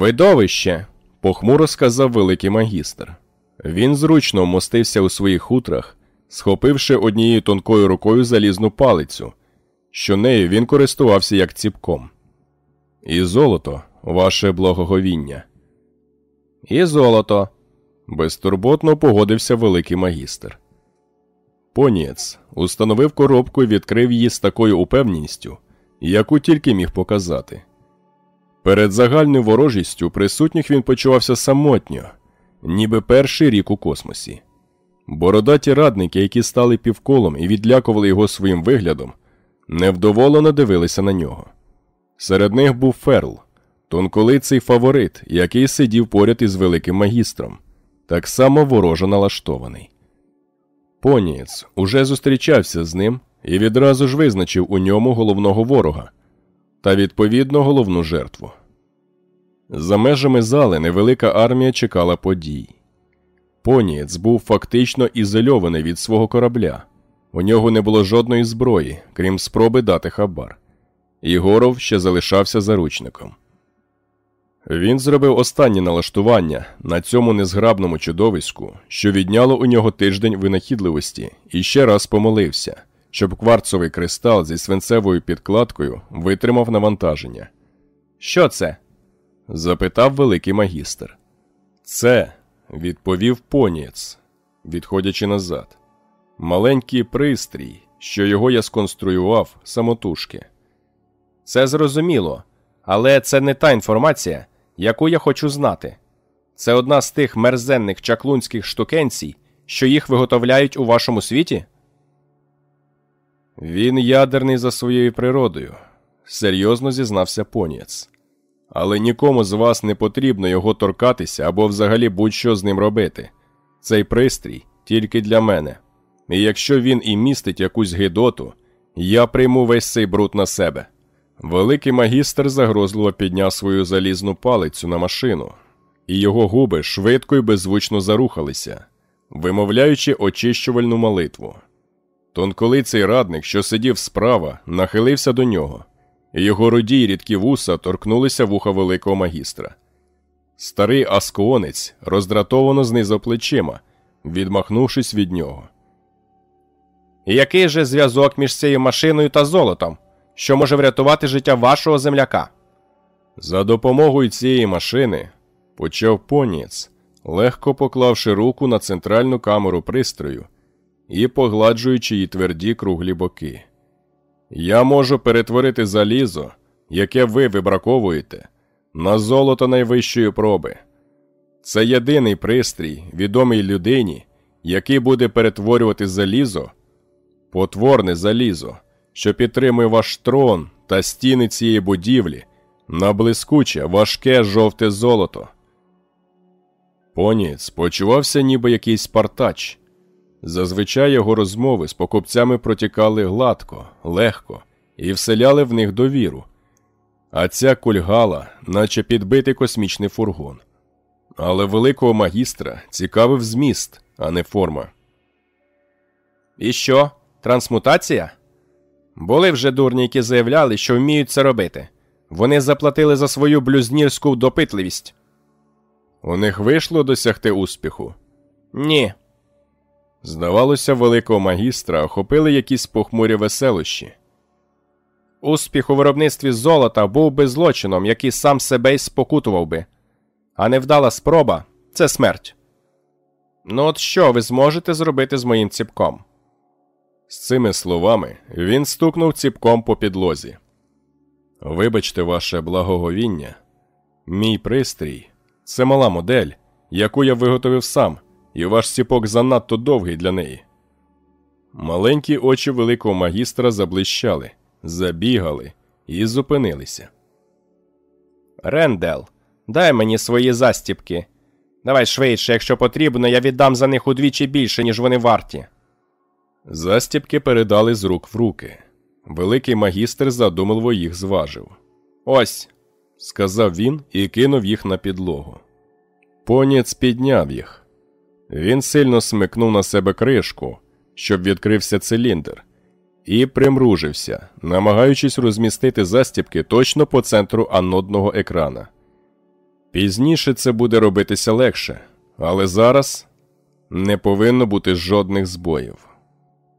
Видовище, похмуро сказав великий магістр. Він зручно вмостився у своїх хутрах, схопивши однією тонкою рукою залізну палицю, що нею він користувався як ціпком. І золото, ваше благоговіння. І золото. Безтурботно погодився великий магістр. Понієць установив коробку і відкрив її з такою упевненістю, яку тільки міг показати. Перед загальною ворожістю присутніх він почувався самотньо, ніби перший рік у космосі. Бородаті радники, які стали півколом і відлякували його своїм виглядом, невдоволено дивилися на нього. Серед них був Ферл, тонколиций фаворит, який сидів поряд із великим магістром, так само ворожо налаштований. Понієць уже зустрічався з ним і відразу ж визначив у ньому головного ворога та відповідно головну жертву. За межами зали невелика армія чекала подій. Понієць був фактично ізольований від свого корабля. У нього не було жодної зброї, крім спроби дати хабар. Ігоров ще залишався заручником. Він зробив останнє налаштування на цьому незграбному чудовиську, що відняло у нього тиждень винахідливості, і ще раз помолився, щоб кварцовий кристал зі свинцевою підкладкою витримав навантаження. Що це? запитав великий магістр. Це, відповів понієць, відходячи назад. Маленький пристрій, що його я сконструював самотужки. Це зрозуміло, але це не та інформація, яку я хочу знати. Це одна з тих мерзенних чаклунських штукенцій, що їх виготовляють у вашому світі? Він ядерний за своєю природою, серйозно зізнався понієць. Але нікому з вас не потрібно його торкатися або взагалі будь-що з ним робити. Цей пристрій тільки для мене. І якщо він і містить якусь гидоту, я прийму весь цей бруд на себе. Великий магістр загрозливо підняв свою залізну палицю на машину, і його губи швидко і беззвучно зарухалися, вимовляючи очищувальну молитву. Тонколиций радник, що сидів справа, нахилився до нього, і його руді й рідкі вуса торкнулися вуха великого магістра. Старий асконець роздратовано знизав плечима, відмахнувшись від нього. Який же зв'язок між цією машиною та золотом, що може врятувати життя вашого земляка? За допомогою цієї машини почав понієць, легко поклавши руку на центральну камеру пристрою і погладжуючи її тверді круглі боки. Я можу перетворити залізо, яке ви вибраковуєте, на золото найвищої проби. Це єдиний пристрій, відомий людині, який буде перетворювати залізо, потворне залізо, що підтримує ваш трон та стіни цієї будівлі на блискуче, важке жовте золото. Поніц почувався ніби якийсь партач. Зазвичай його розмови з покупцями протікали гладко, легко і вселяли в них довіру. А ця кульгала, наче підбитий космічний фургон. Але великого магістра цікавив зміст, а не форма. І що? Трансмутація? Були вже дурні, які заявляли, що вміють це робити. Вони заплатили за свою блюзнірську допитливість. У них вийшло досягти успіху? Ні. Здавалося, великого магістра охопили якісь похмурі веселощі. Успіх у виробництві золота був би злочином, який сам себе й спокутував би, а невдала спроба це смерть. Ну, от що ви зможете зробити з моїм ціпком? З цими словами він стукнув ціпком по підлозі. Вибачте, ваше благоговіння, мій пристрій це мала модель, яку я виготовив сам, і ваш ціпок занадто довгий для неї. Маленькі очі великого магістра заблищали, забігали і зупинилися. Рендел, дай мені свої застіпки. Давай швидше, якщо потрібно, я віддам за них удвічі більше, ніж вони варті. Застіпки передали з рук в руки. Великий магістр задумливо їх зважив. Ось, сказав він і кинув їх на підлогу. Поніц підняв їх. Він сильно смикнув на себе кришку, щоб відкрився циліндр, і примружився, намагаючись розмістити застіпки точно по центру анодного екрана. Пізніше це буде робитися легше, але зараз не повинно бути жодних збоїв.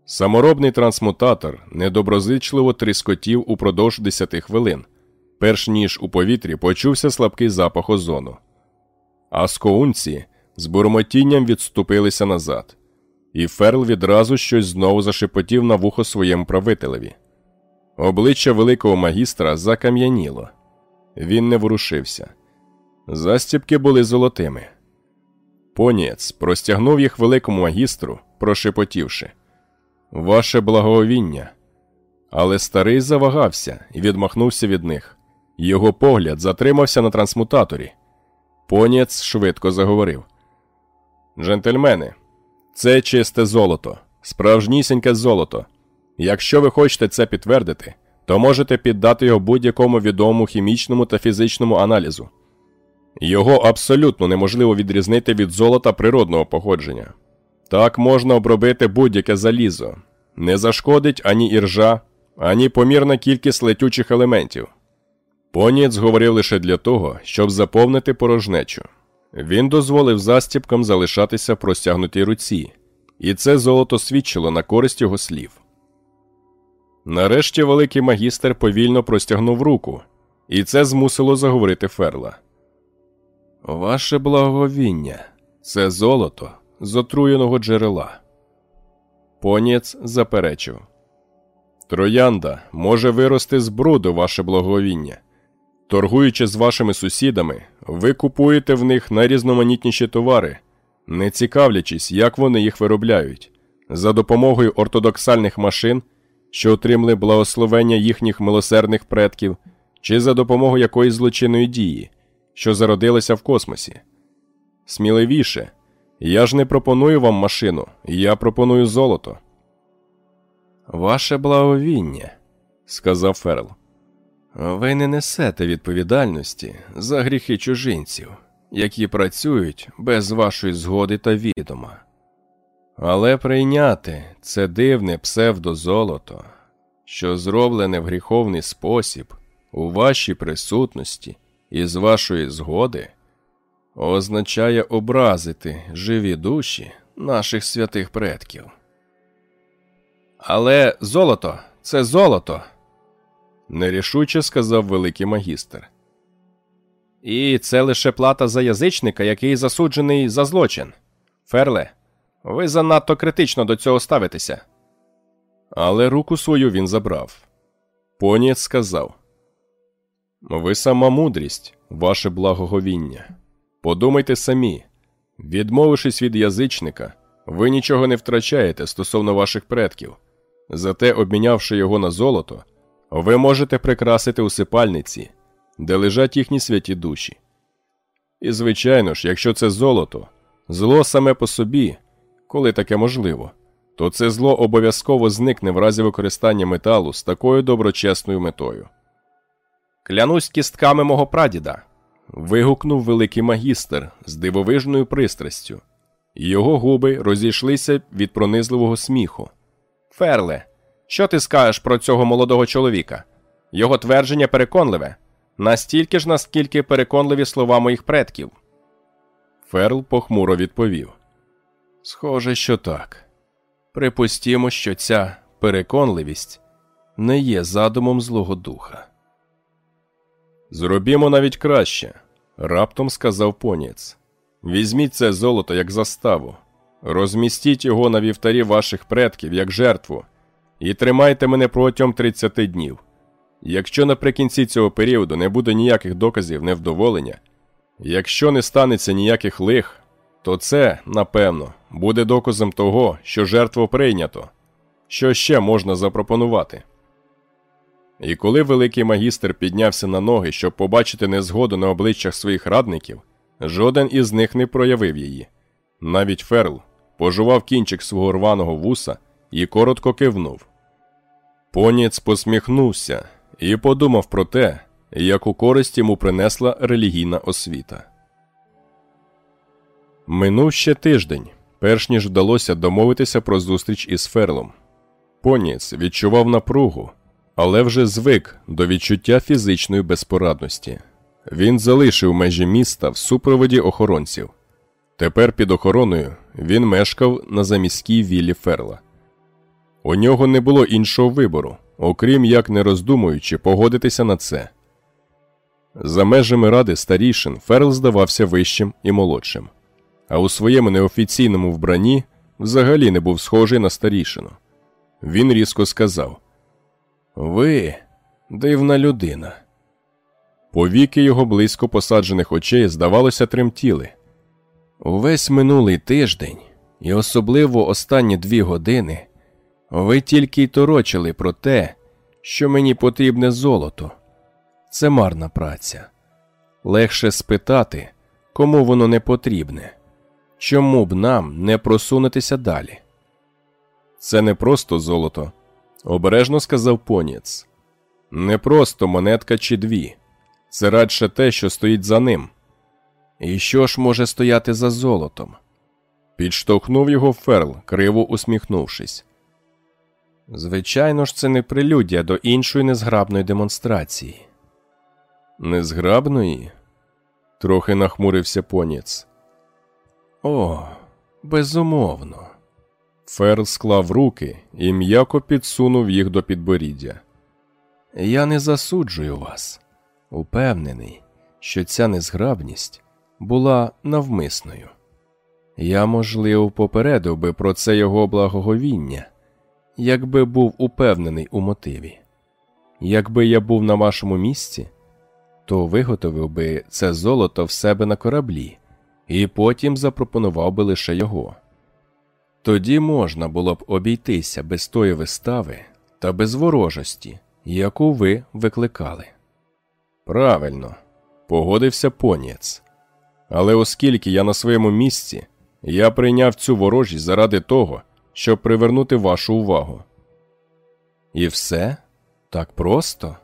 Саморобний трансмутатор недоброзичливо тріскотів упродовж 10 хвилин, перш ніж у повітрі почувся слабкий запах озону. А скоунці з бурмотінням відступилися назад, і Ферл відразу щось знову зашепотів на вухо своєму правителеві. Обличчя великого магістра закам'яніло. Він не ворушився. Застібки були золотими. Понієць простягнув їх великому магістру, прошепотівши Ваше благовіння. Але старий завагався і відмахнувся від них. Його погляд затримався на трансмутаторі. Понієць швидко заговорив Джентльмени, це чисте золото, справжнісіньке золото. Якщо ви хочете це підтвердити, то можете піддати його будь-якому відомому хімічному та фізичному аналізу. Його абсолютно неможливо відрізнити від золота природного походження. Так можна обробити будь-яке залізо, не зашкодить ані іржа, ані помірна кількість летючих елементів. Понієць говорив лише для того, щоб заповнити порожнечу. Він дозволив застіпкам залишатися в простягнутій руці, і це золото свідчило на користь його слів. Нарешті великий магістр повільно простягнув руку, і це змусило заговорити Ферла. Ваше благовіння це золото з отруєного джерела. Понієць заперечив. Троянда може вирости з бруду ваше благовіння. Торгуючи з вашими сусідами, ви купуєте в них найрізноманітніші товари, не цікавлячись, як вони їх виробляють, за допомогою ортодоксальних машин, що отримали благословення їхніх милосердних предків, чи за допомогою якоїсь злочинної дії, що зародилася в космосі. Сміливіше, я ж не пропоную вам машину, я пропоную золото. Ваше благовіння, сказав Ферл. Ви не несете відповідальності за гріхи чужинців, які працюють без вашої згоди та відома. Але прийняти це дивне псевдозолото, що зроблене в гріховний спосіб у вашій присутності і з вашої згоди, означає образити живі душі наших святих предків. Але золото це золото нерішуче сказав великий магістр. І це лише плата за язичника, який засуджений за злочин. Ферле, ви занадто критично до цього ставитеся. Але руку свою він забрав. Понієць сказав Ви сама мудрість, ваше благоговіння. Подумайте самі, відмовившись від язичника, ви нічого не втрачаєте стосовно ваших предків, зате обмінявши його на золото, ви можете прикрасити усипальниці, де лежать їхні святі душі. І, звичайно ж, якщо це золото, зло саме по собі, коли таке можливо, то це зло обов'язково зникне в разі використання металу з такою доброчесною метою. Клянусь кістками мого прадіда. вигукнув великий магістр з дивовижною пристрастю, його губи розійшлися від пронизливого сміху. Ферле, що ти скажеш про цього молодого чоловіка? Його твердження переконливе, настільки ж, наскільки переконливі слова моїх предків. Ферл похмуро відповів: Схоже, що так. Припустімо, що ця переконливість не є задумом Злого Духа. Зробімо навіть краще, раптом сказав поніць. Візьміть це золото як заставу, розмістіть його на вівтарі ваших предків як жертву і тримайте мене протягом 30 днів. Якщо наприкінці цього періоду не буде ніяких доказів невдоволення, якщо не станеться ніяких лих, то це, напевно, буде доказом того, що жертву прийнято, що ще можна запропонувати. І коли великий магістр піднявся на ноги, щоб побачити незгоду на обличчях своїх радників, жоден із них не проявив її. Навіть Ферл пожував кінчик свого рваного вуса і коротко кивнув. Поніц посміхнувся і подумав про те, яку користь йому принесла релігійна освіта. Минув ще тиждень, перш ніж вдалося домовитися про зустріч із Ферлом. Поніц відчував напругу, але вже звик до відчуття фізичної безпорадності. Він залишив межі міста в супроводі охоронців. Тепер під охороною він мешкав на заміській віллі Ферла. У нього не було іншого вибору, окрім як не роздумуючи погодитися на це. За межами ради старішин Ферл здавався вищим і молодшим, а у своєму неофіційному вбранні взагалі не був схожий на старішину. Він різко сказав Ви дивна людина. Повіки його близько посаджених очей, здавалося, тремтіли. Увесь минулий тиждень, і особливо останні дві години, ви тільки й торочили про те, що мені потрібне золото. Це марна праця. Легше спитати, кому воно не потрібне, чому б нам не просунутися далі. Це не просто золото, обережно сказав поніц. Не просто монетка чи дві, це радше те, що стоїть за ним. І що ж може стояти за золотом? Підштовхнув його Ферл, криво усміхнувшись. Звичайно ж, це не прелюдія до іншої незграбної демонстрації. Незграбної? трохи нахмурився поніц. О, безумовно. Ферл склав руки і м'яко підсунув їх до підборіддя. Я не засуджую вас, упевнений, що ця незграбність була навмисною. Я, можливо, попередив би про це його благоговіння, якби був упевнений у мотиві. Якби я був на вашому місці, то виготовив би це золото в себе на кораблі і потім запропонував би лише його. Тоді можна було б обійтися без тої вистави та без ворожості, яку ви викликали. Правильно, погодився поніц. Але оскільки я на своєму місці, я прийняв цю ворожість заради того, щоб привернути вашу увагу. І все так просто.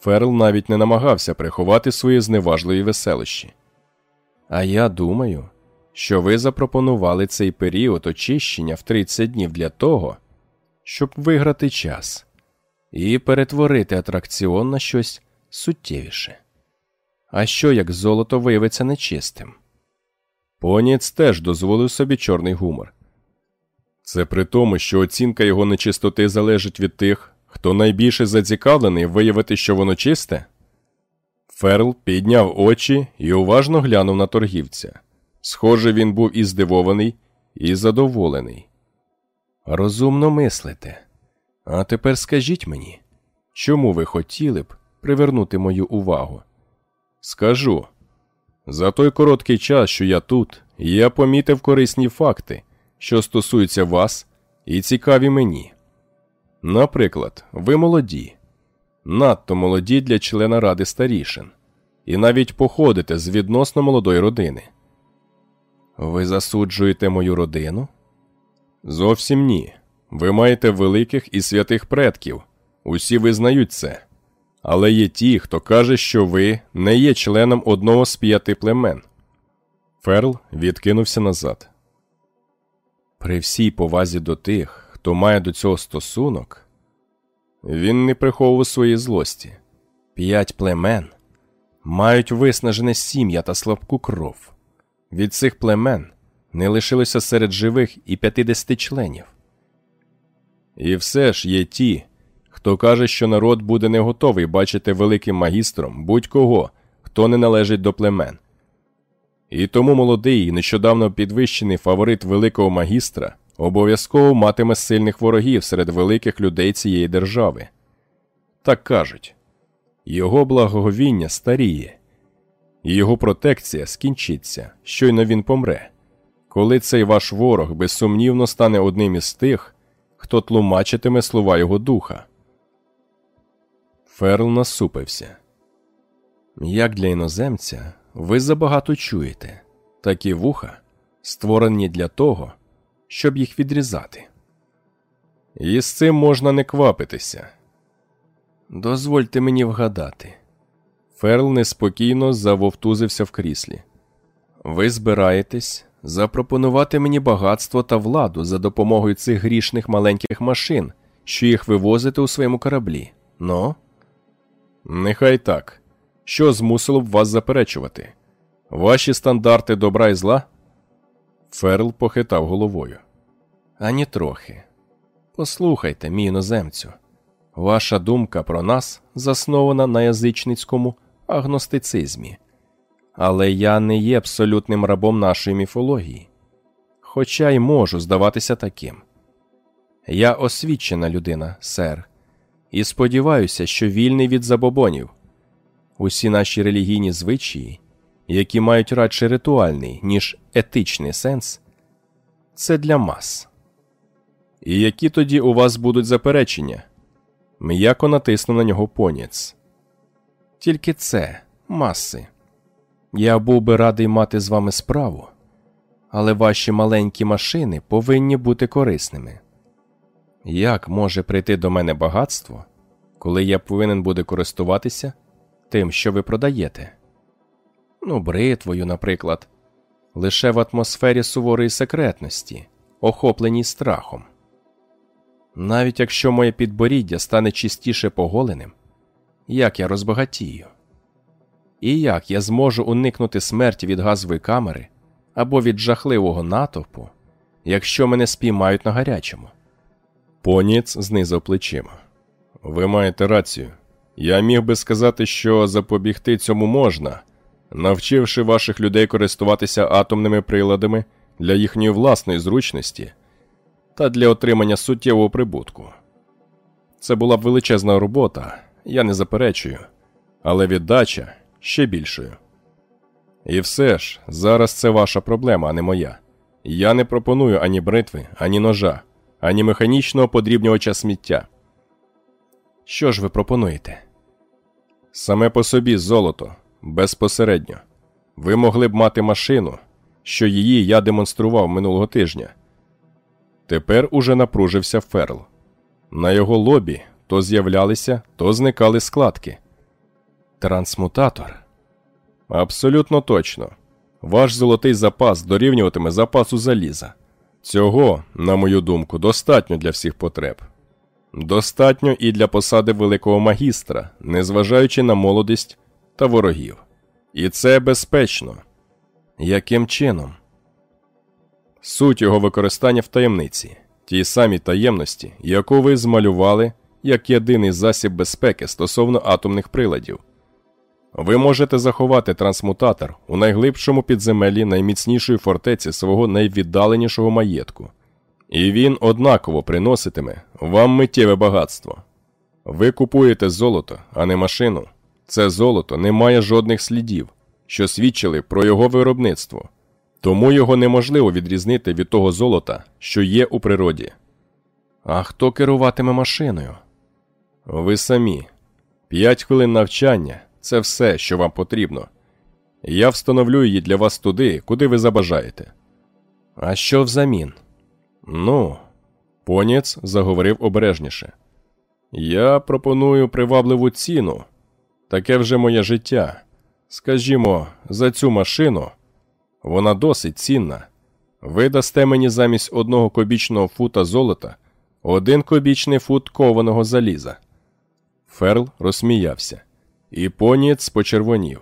Ферл навіть не намагався приховати свої зневажливі веселощі. А я думаю, що ви запропонували цей період очищення в 30 днів для того, щоб виграти час і перетворити атракціон на щось суттєвіше. А що як золото виявиться нечистим? Поніц теж дозволив собі чорний гумор. Це при тому, що оцінка його нечистоти залежить від тих, хто найбільше зацікавлений виявити, що воно чисте. Ферл підняв очі і уважно глянув на торгівця. Схоже, він був і здивований, і задоволений. Розумно мислите. А тепер скажіть мені, чому ви хотіли б привернути мою увагу? Скажу. За той короткий час, що я тут, я помітив корисні факти, що стосуються вас, і цікаві мені. Наприклад, ви молоді, надто молоді для члена ради старішин, і навіть походите з відносно молодої родини. Ви засуджуєте мою родину? Зовсім ні. Ви маєте великих і святих предків. Усі визнають це. Але є ті, хто каже, що ви не є членом одного з п'яти племен. Ферл відкинувся назад. При всій повазі до тих, хто має до цього стосунок, він не приховував своєї злості. П'ять племен мають виснажене сім'я та слабку кров. Від цих племен не лишилося серед живих і 50 членів. І все ж є ті, хто каже, що народ буде не готовий бачити великим магістром будь-кого, хто не належить до племен. І тому молодий і нещодавно підвищений фаворит великого магістра обов'язково матиме сильних ворогів серед великих людей цієї держави. Так кажуть його благоговіння старіє, і його протекція скінчиться, щойно він помре, коли цей ваш ворог безсумнівно стане одним із тих, хто тлумачитиме слова його духа. Ферл насупився. Як для іноземця, ви забагато чуєте такі вуха, створені для того, щоб їх відрізати. І з цим можна не квапитися. Дозвольте мені вгадати. Ферл неспокійно завовтузився в кріслі. Ви збираєтесь запропонувати мені багатство та владу за допомогою цих грішних маленьких машин, що їх вивозите у своєму кораблі. Ну? Нехай так. Що змусило б вас заперечувати? Ваші стандарти добра і зла? Ферл похитав головою. Ані трохи. Послухайте, мій іноземцю. Ваша думка про нас заснована на язичницькому агностицизмі. Але я не є абсолютним рабом нашої міфології, хоча й можу здаватися таким. Я освічена людина, сер, і сподіваюся, що вільний від забобонів. Усі наші релігійні звичаї, які мають радше ритуальний, ніж етичний сенс, це для мас. І які тоді у вас будуть заперечення? М'яко натисну на нього поніц. Тільки це маси. Я був би радий мати з вами справу, але ваші маленькі машини повинні бути корисними. Як може прийти до мене багатство, коли я повинен буду користуватися тим, що ви продаєте? Ну, бритвою, наприклад, лише в атмосфері суворої секретності, охопленій страхом. Навіть якщо моє підборіддя стане чистіше поголеним, як я розбагатію? І як я зможу уникнути смерті від газової камери або від жахливого натовпу, якщо мене спіймають на гарячому? Поніц знизав плечима. Ви маєте рацію. Я міг би сказати, що запобігти цьому можна, навчивши ваших людей користуватися атомними приладами для їхньої власної зручності та для отримання суттєвого прибутку. Це була б величезна робота, я не заперечую, але віддача ще більшою. І все ж, зараз це ваша проблема, а не моя. Я не пропоную ані бритви, ані ножа, ані механічного подрібнювача сміття. Що ж ви пропонуєте? Саме по собі золото, безпосередньо. Ви могли б мати машину, що її я демонстрував минулого тижня. Тепер уже напружився Ферл. На його лобі то з'являлися, то зникали складки. Трансмутатор. Абсолютно точно. Ваш золотий запас дорівнюватиме запасу заліза. Цього, на мою думку, достатньо для всіх потреб. Достатньо і для посади великого магістра, незважаючи на молодість та ворогів. І це безпечно. Яким чином? Суть його використання в таємниці, тій самій таємності, яку ви змалювали як єдиний засіб безпеки стосовно атомних приладів. Ви можете заховати трансмутатор у найглибшому підземеллі найміцнішої фортеці свого найвіддаленішого маєтку, і він однаково приноситиме вам миттєве багатство. Ви купуєте золото, а не машину. Це золото не має жодних слідів, що свідчили про його виробництво, тому його неможливо відрізнити від того золота, що є у природі. А хто керуватиме машиною? Ви самі. П'ять хвилин навчання це все, що вам потрібно. Я встановлю її для вас туди, куди ви забажаєте. А що взамін? Ну, поніц заговорив обережніше. Я пропоную привабливу ціну. Таке вже моє життя. Скажімо, за цю машину вона досить цінна. Ви дасте мені замість одного кубічного фута золота один кубічний фут кованого заліза. Ферл розсміявся, і понієць почервонів.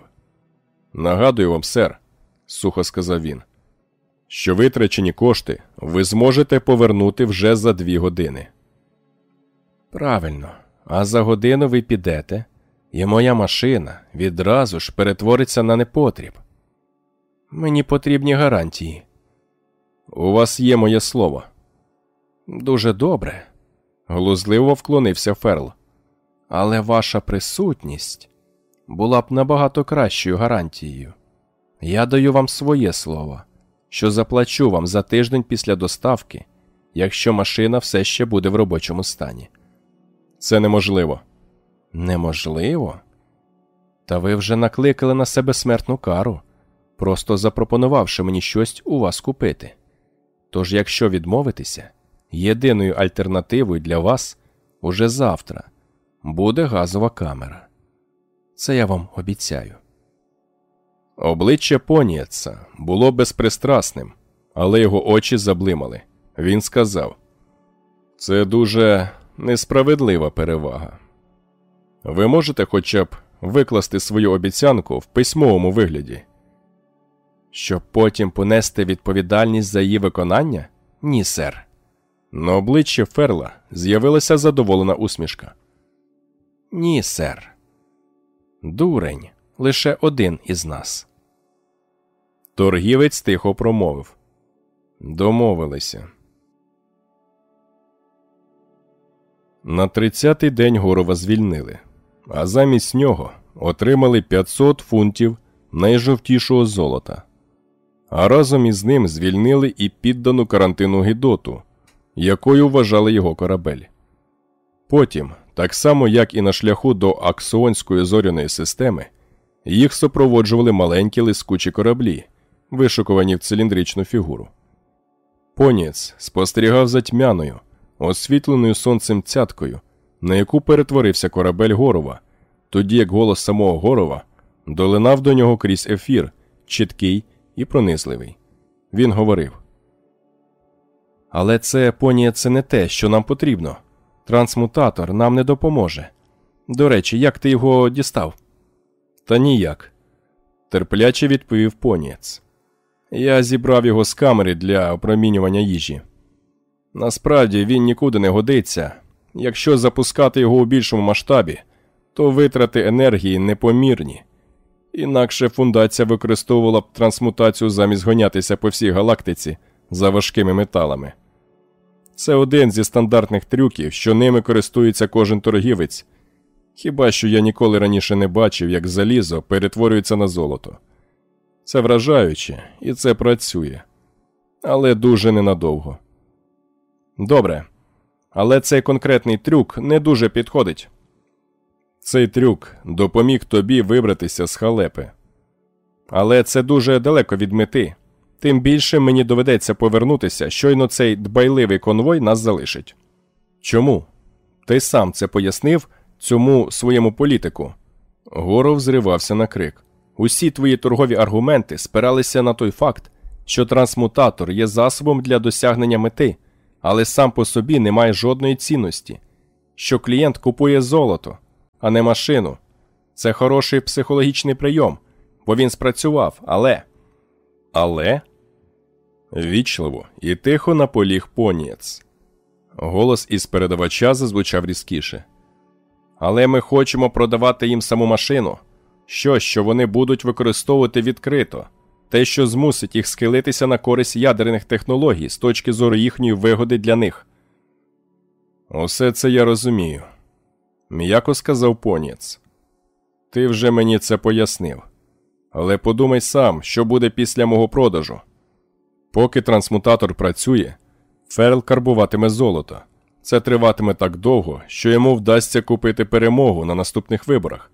Нагадую вам, сер, сухо сказав він, що витрачені кошти ви зможете повернути вже за дві години. Правильно, а за годину ви підете, і моя машина відразу ж перетвориться на непотріб. Мені потрібні гарантії. У вас є моє слово. Дуже добре, глузливо вклонився Ферл. Але ваша присутність була б набагато кращою гарантією. Я даю вам своє слово, що заплачу вам за тиждень після доставки, якщо машина все ще буде в робочому стані. Це неможливо. Неможливо? Та ви вже накликали на себе смертну кару, просто запропонувавши мені щось у вас купити. Тож, якщо відмовитися, єдиною альтернативою для вас уже завтра буде газова камера. Це я вам обіцяю. Обличчя Понієца було безпристрасним, але його очі заблимали. Він сказав: Це дуже несправедлива перевага. Ви можете хоча б викласти свою обіцянку в письмовому вигляді. Щоб потім понести відповідальність за її виконання? Ні, сер. На обличчі Ферла з'явилася задоволена усмішка. Ні, сер. Дурень лише один із нас. Торгівець тихо промовив Домовилися. На 30-й день Горова звільнили, а замість нього отримали 500 фунтів найжовтішого золота. А разом із ним звільнили і піддану карантину Гідоту, якою вважали його корабель. Потім, так само як і на шляху до Аксонської зоряної системи, їх супроводжували маленькі лискучі кораблі, вишукувані в циліндричну фігуру. Поніц спостерігав за тьмяною, освітленою сонцем цяткою, на яку перетворився корабель Горова, тоді як голос самого Горова долинав до нього крізь ефір, чіткий і пронизливий. Він говорив. Але це понія це не те, що нам потрібно. Трансмутатор нам не допоможе. До речі, як ти його дістав? Та ніяк. Терпляче відповів понієць. Я зібрав його з камери для опромінювання їжі. Насправді він нікуди не годиться. Якщо запускати його у більшому масштабі, то витрати енергії непомірні. Інакше фундація використовувала б трансмутацію замість гонятися по всій галактиці за важкими металами. Це один зі стандартних трюків, що ними користується кожен торгівець. Хіба що я ніколи раніше не бачив, як залізо перетворюється на золото. Це вражаюче і це працює, але дуже ненадовго. Добре, але цей конкретний трюк не дуже підходить. Цей трюк допоміг тобі вибратися з халепи. Але це дуже далеко від мети. Тим більше мені доведеться повернутися, щойно цей дбайливий конвой нас залишить. Чому? Ти сам це пояснив цьому своєму політику. Горов зривався на крик. Усі твої торгові аргументи спиралися на той факт, що трансмутатор є засобом для досягнення мети, але сам по собі не має жодної цінності, що клієнт купує золото, а не машину. Це хороший психологічний прийом, бо він спрацював, але. Але. Вічливо і тихо наполіг понієць. Голос із передавача зазвучав різкіше. Але ми хочемо продавати їм саму машину. Що, що вони будуть використовувати відкрито, те, що змусить їх схилитися на користь ядерних технологій з точки зору їхньої вигоди для них. Усе це я розумію, м'яко сказав поніц. Ти вже мені це пояснив. Але подумай сам, що буде після мого продажу. Поки трансмутатор працює, Ферл карбуватиме золото. Це триватиме так довго, що йому вдасться купити перемогу на наступних виборах.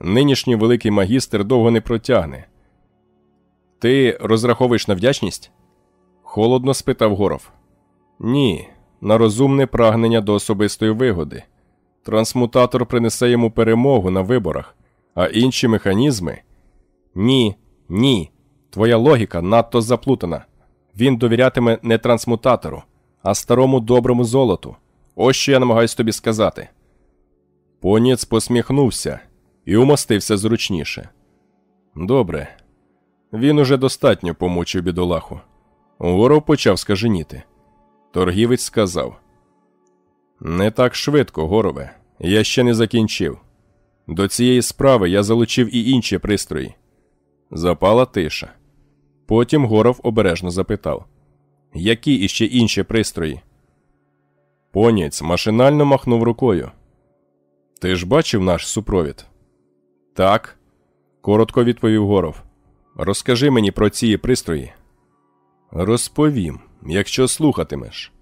Нинішній великий магістр довго не протягне. Ти розраховуєш на вдячність? Холодно спитав Горов. Ні, на розумне прагнення до особистої вигоди. Трансмутатор принесе йому перемогу на виборах, а інші механізми. Ні, ні. Твоя логіка надто заплутана. Він довірятиме не трансмутатору, а старому доброму золоту. Ось що я намагаюсь тобі сказати. Поніц посміхнувся і умостився зручніше. Добре. Він уже достатньо помучив бідолаху. Горов почав скаженіти. Торгівець сказав: Не так швидко, горове. Я ще не закінчив. До цієї справи я залучив і інші пристрої. Запала тиша. Потім Горов обережно запитав: Які іще інші пристрої? Поніць машинально махнув рукою. Ти ж бачив наш супровід? Так, коротко відповів Горов. Розкажи мені про ці пристрої. Розповім, якщо слухатимеш.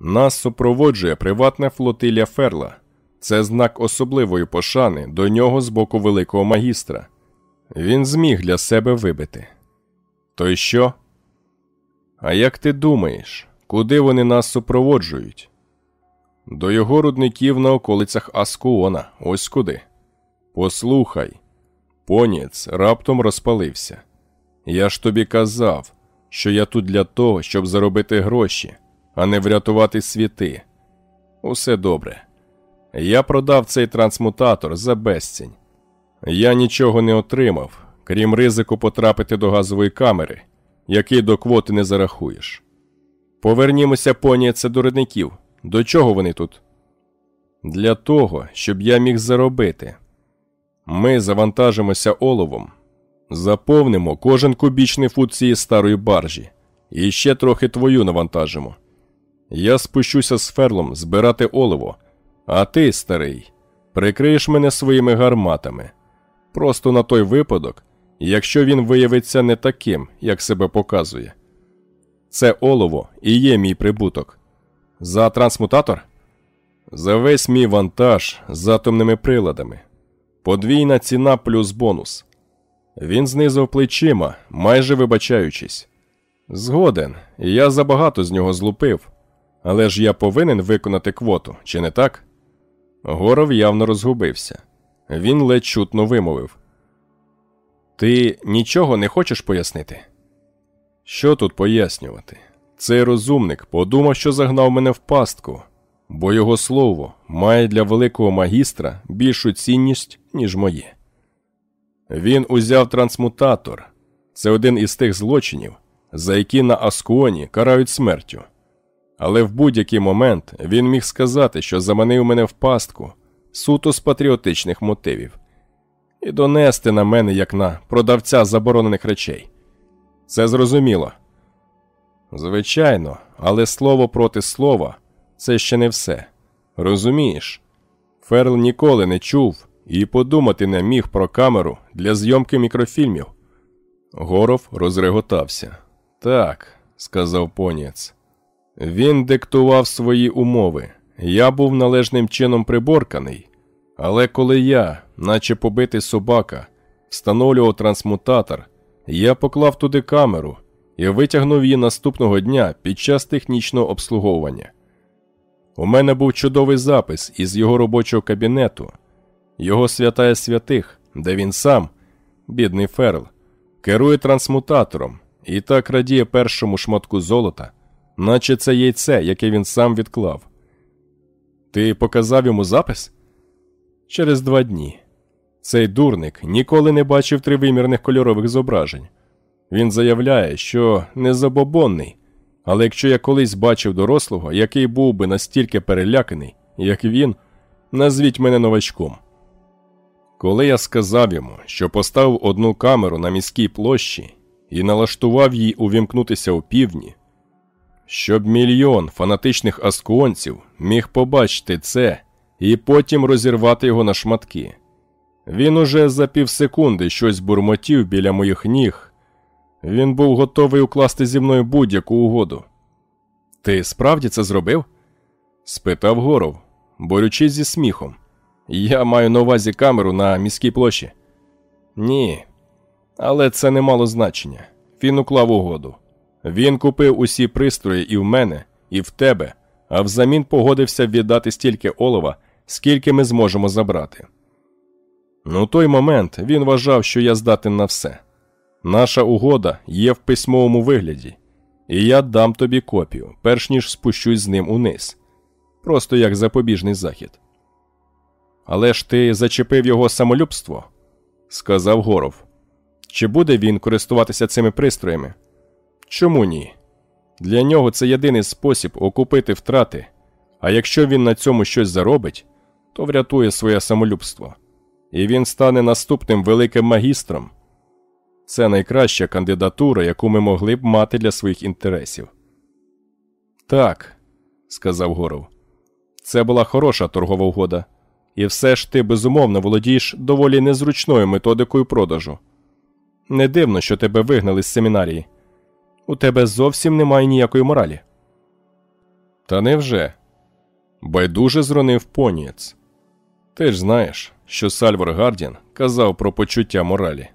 Нас супроводжує приватна флотилія Ферла. Це знак особливої пошани до нього з боку великого магістра. Він зміг для себе вибити. То й що? А як ти думаєш, куди вони нас супроводжують? До його рудників на околицях Аскуона, ось куди. Послухай, поніц раптом розпалився. Я ж тобі казав, що я тут для того, щоб заробити гроші, а не врятувати світи. Усе добре. Я продав цей трансмутатор за безцінь, Я нічого не отримав, крім ризику потрапити до газової камери, який до квоти не зарахуєш. Повернімося поніється до родників. До чого вони тут? Для того, щоб я міг заробити. Ми завантажимося оловом, заповнимо кожен кубічний фут цієї старої баржі і ще трохи твою навантажимо. Я спущуся з ферлом збирати оливо, а ти, старий, прикриєш мене своїми гарматами. Просто на той випадок, якщо він виявиться не таким, як себе показує. Це олово і є мій прибуток. За трансмутатор? За весь мій вантаж з атомними приладами. Подвійна ціна плюс бонус. Він знизав плечима, майже вибачаючись. Згоден, я забагато з нього злупив. Але ж я повинен виконати квоту, чи не так? Горов явно розгубився. Він ледь чутно вимовив. Ти нічого не хочеш пояснити? Що тут пояснювати? Цей розумник подумав, що загнав мене в пастку, бо його слово має для великого магістра більшу цінність, ніж моє. Він узяв трансмутатор. Це один із тих злочинів, за які на Аскуоні карають смертю. Але в будь-який момент він міг сказати, що заманив мене в пастку суто з патріотичних мотивів, і донести на мене як на продавця заборонених речей. Це зрозуміло. Звичайно, але слово проти слова це ще не все. Розумієш? Ферл ніколи не чув і подумати не міг про камеру для зйомки мікрофільмів. Горов розреготався. Так, сказав понієць. Він диктував свої умови. Я був належним чином приборканий. Але коли я, наче побитий собака, встановлював трансмутатор, я поклав туди камеру і витягнув її наступного дня під час технічного обслуговування. У мене був чудовий запис із його робочого кабінету, його святая святих, де він сам, бідний Ферл, керує трансмутатором і так радіє першому шматку золота наче це яйце, яке він сам відклав. Ти показав йому запис? Через два дні. Цей дурник ніколи не бачив тривимірних кольорових зображень. Він заявляє, що не забобонний, але якщо я колись бачив дорослого, який був би настільки переляканий, як він, назвіть мене новачком. Коли я сказав йому, що поставив одну камеру на міській площі і налаштував її увімкнутися у півдні, щоб мільйон фанатичних асконців міг побачити це і потім розірвати його на шматки. Він уже за півсекунди щось бурмотів біля моїх ніг. Він був готовий укласти зі мною будь-яку угоду. Ти справді це зробив? спитав Горов, борючись зі сміхом. Я маю на увазі камеру на міській площі. Ні, але це не мало значення. Він уклав угоду. Він купив усі пристрої і в мене, і в тебе, а взамін погодився віддати стільки олова, скільки ми зможемо забрати. Ну, той момент він вважав, що я здатен на все. Наша угода є в письмовому вигляді, і я дам тобі копію, перш ніж спущусь з ним униз, просто як запобіжний захід. Але ж ти зачепив його самолюбство, сказав Горов. Чи буде він користуватися цими пристроями? Чому ні? Для нього це єдиний спосіб окупити втрати, а якщо він на цьому щось заробить, то врятує своє самолюбство, і він стане наступним великим магістром. Це найкраща кандидатура, яку ми могли б мати для своїх інтересів. Так, сказав Горов, це була хороша торгова угода, і все ж ти безумовно володієш доволі незручною методикою продажу. Не дивно, що тебе вигнали з семінарії. У тебе зовсім немає ніякої моралі. Та невже? Байдуже зронив понієць. Ти ж знаєш, що Сальвор Гардін казав про почуття моралі.